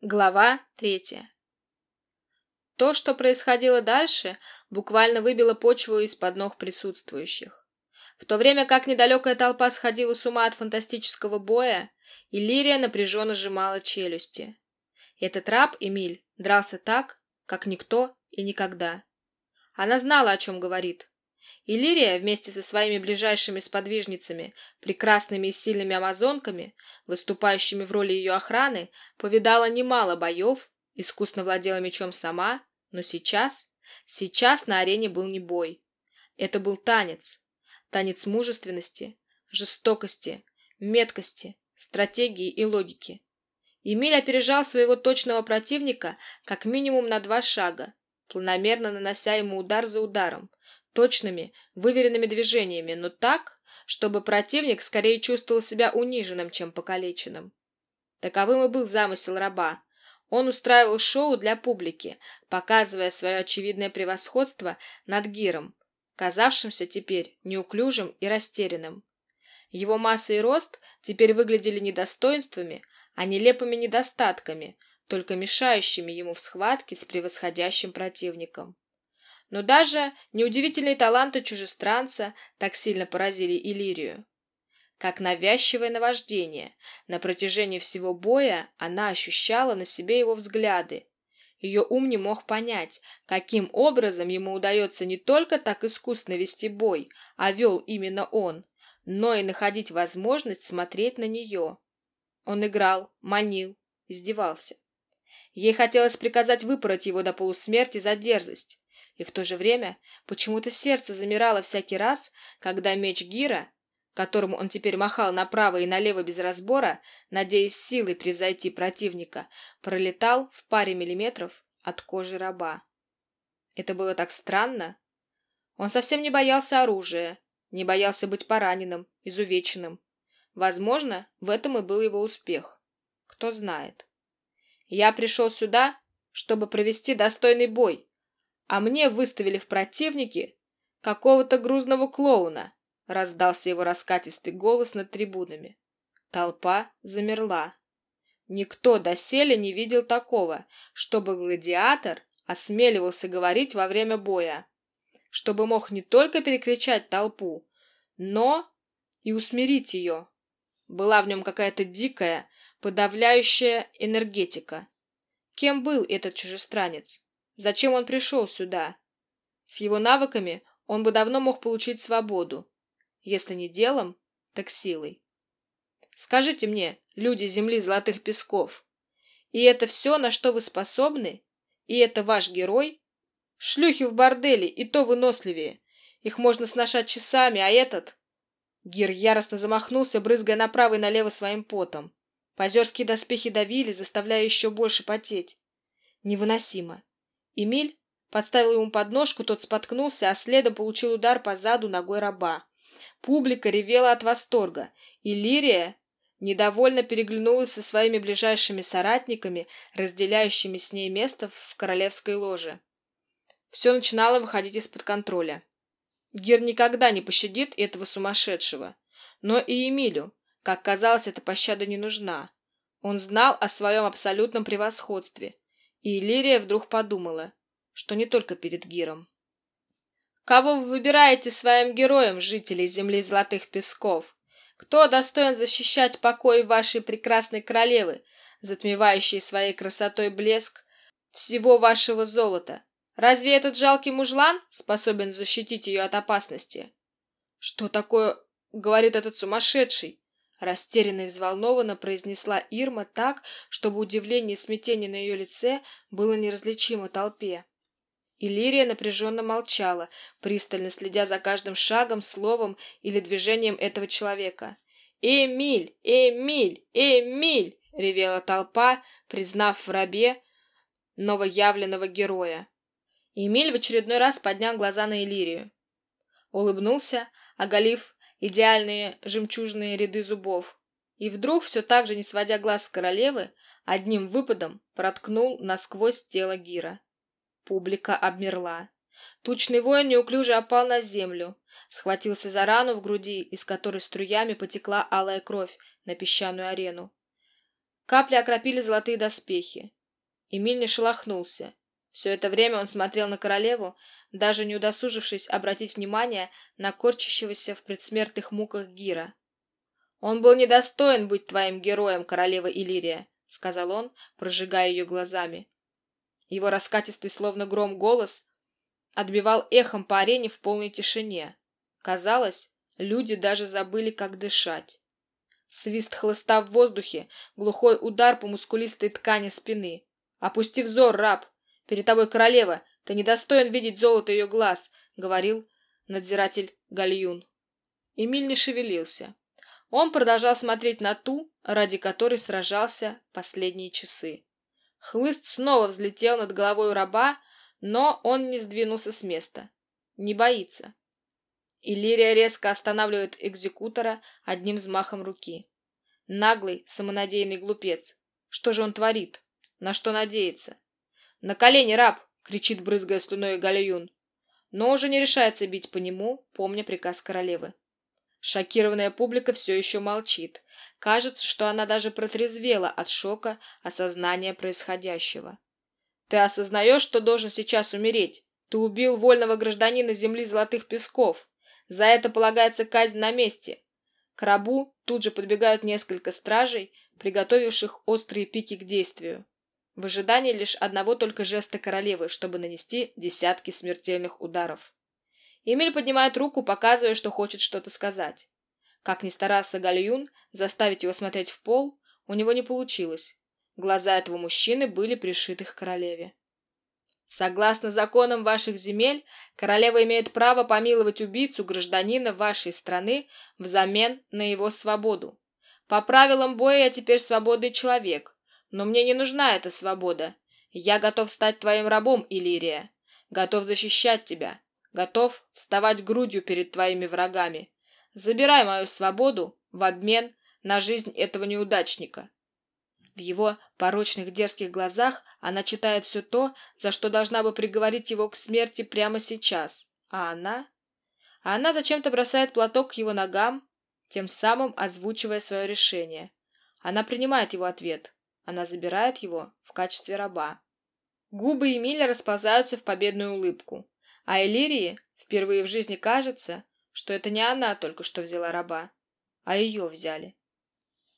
Глава третья. То, что происходило дальше, буквально выбило почву из-под ног присутствующих. В то время как недалекая толпа сходила с ума от фантастического боя, Иллирия напряженно сжимала челюсти. Этот раб, Эмиль, дрался так, как никто и никогда. Она знала, о чем говорит. Иллирия вместе со своими ближайшими сподвижницами, прекрасными и сильными амазонками, выступающими в роли ее охраны, повидала немало боев, искусно владела мечом сама, но сейчас, сейчас на арене был не бой. Это был танец. Танец мужественности, жестокости, меткости, стратегии и логики. Эмиль опережал своего точного противника как минимум на два шага, планомерно нанося ему удар за ударом, точными, выверенными движениями, но так, чтобы противник скорее чувствовал себя униженным, чем покалеченным. Таковым и был замысел раба. Он устраивал шоу для публики, показывая свое очевидное превосходство над Гиром, казавшимся теперь неуклюжим и растерянным. Его масса и рост теперь выглядели не достоинствами, а нелепыми недостатками, только мешающими ему в схватке с превосходящим противником. Но даже неудивительные таланты чужестранца так сильно поразили Иллирию. Как навязчивое наваждение, на протяжении всего боя она ощущала на себе его взгляды. Ее ум не мог понять, каким образом ему удается не только так искусно вести бой, а вел именно он, но и находить возможность смотреть на нее. Он играл, манил, издевался. Ей хотелось приказать выпороть его до полусмерти за дерзость, и в то же время почему-то сердце замирало всякий раз, когда меч Гира, которому он теперь махал направо и налево без разбора, надеясь силой превзойти противника, пролетал в паре миллиметров от кожи раба. Это было так странно. Он совсем не боялся оружия, не боялся быть пораненным, изувеченным. Возможно, в этом и был его успех. Кто знает. Я пришел сюда, чтобы провести достойный бой, а мне выставили в противники какого-то грузного клоуна, раздался его раскатистый голос над трибунами. Толпа замерла. Никто доселе не видел такого, чтобы гладиатор осмеливался говорить во время боя, чтобы мог не только перекричать толпу, но и усмирить ее. Была в нем какая-то дикая, подавляющая энергетика. Кем был этот чужестранец? Зачем он пришел сюда? С его навыками он бы давно мог получить свободу. Если не делом, так силой. Скажите мне, люди земли золотых песков, и это все, на что вы способны? И это ваш герой? Шлюхи в борделе, и то выносливее. Их можно сношать часами, а этот... Гир яростно замахнулся, брызгая направо и налево своим потом. Позерские доспехи давили, заставляя еще больше потеть. Невыносимо. Эмиль подставил ему подножку, тот споткнулся, а следом получил удар по заду ногой раба. Публика ревела от восторга, и Лирия недовольно переглянулась со своими ближайшими соратниками, разделяющими с ней место в королевской ложе. Все начинало выходить из-под контроля. Гир никогда не пощадит этого сумасшедшего. Но и Эмилю, как казалось, эта пощада не нужна. Он знал о своем абсолютном превосходстве, и Иллирия вдруг подумала, что не только перед Гиром. «Кого вы выбираете своим героем, жители Земли Золотых Песков? Кто достоин защищать покой вашей прекрасной королевы, затмевающей своей красотой блеск всего вашего золота? Разве этот жалкий мужлан способен защитить ее от опасности?» «Что такое?» — говорит этот сумасшедший. Растерянно и взволнованно произнесла Ирма так, чтобы удивление и смятение на ее лице было неразличимо толпе. Иллирия напряженно молчала, пристально следя за каждым шагом, словом или движением этого человека. «Эмиль! Эмиль! Эмиль!» — ревела толпа, признав в рабе новоявленного героя. Эмиль в очередной раз поднял глаза на Иллирию. Улыбнулся, оголив идеальные жемчужные ряды зубов. И вдруг, все так же не сводя глаз с королевы, одним выпадом проткнул насквозь тело Гира. Публика обмерла. Тучный воин неуклюже опал на землю, схватился за рану в груди, из которой струями потекла алая кровь на песчаную арену. Капли окропили золотые доспехи. Эмиль не шелохнулся. Все это время он смотрел на королеву, даже не удосужившись обратить внимание на корчащегося в предсмертных муках Гира. «Он был недостоин быть твоим героем, королева Иллирия», — сказал он, прожигая ее глазами. Его раскатистый, словно гром, голос отбивал эхом по арене в полной тишине. Казалось, люди даже забыли, как дышать. Свист хлыста в воздухе, глухой удар по мускулистой ткани спины. «Опусти взор, раб! Перед тобой королева! Ты недостоин видеть золото ее глаз!» — говорил надзиратель Гальюн. Эмиль не шевелился. Он продолжал смотреть на ту, ради которой сражался последние часы. Хлыст снова взлетел над головой у раба, но он не сдвинулся с места. Не боится. Иллирия резко останавливает экзекутора одним взмахом руки. Наглый, самонадеянный глупец. Что же он творит? На что надеется? «На колени, раб!» — кричит, брызгая слюной Галиюн. Но уже не решается бить по нему, помня приказ королевы. Шокированная публика все еще молчит. Кажется, что она даже протрезвела от шока осознания происходящего. «Ты осознаешь, что должен сейчас умереть? Ты убил вольного гражданина земли Золотых Песков. За это полагается казнь на месте». К рабу тут же подбегают несколько стражей, приготовивших острые пики к действию. В ожидании лишь одного только жеста королевы, чтобы нанести десятки смертельных ударов. Эмиль поднимает руку, показывая, что хочет что-то сказать. Как ни старался Гальюн заставить его смотреть в пол, у него не получилось. Глаза этого мужчины были пришиты к королеве. Согласно законам ваших земель, королева имеет право помиловать убийцу гражданина вашей страны взамен на его свободу. По правилам боя я теперь свободный человек, но мне не нужна эта свобода. Я готов стать твоим рабом, Иллирия. Готов защищать тебя готов вставать грудью перед твоими врагами. Забирай мою свободу в обмен на жизнь этого неудачника. В его порочных дерзких глазах она читает все то, за что должна бы приговорить его к смерти прямо сейчас. А она? А она зачем-то бросает платок к его ногам, тем самым озвучивая свое решение. Она принимает его ответ. Она забирает его в качестве раба. Губы Эмиля расползаются в победную улыбку. А Элирии впервые в жизни кажется, что это не она только что взяла раба, а ее взяли.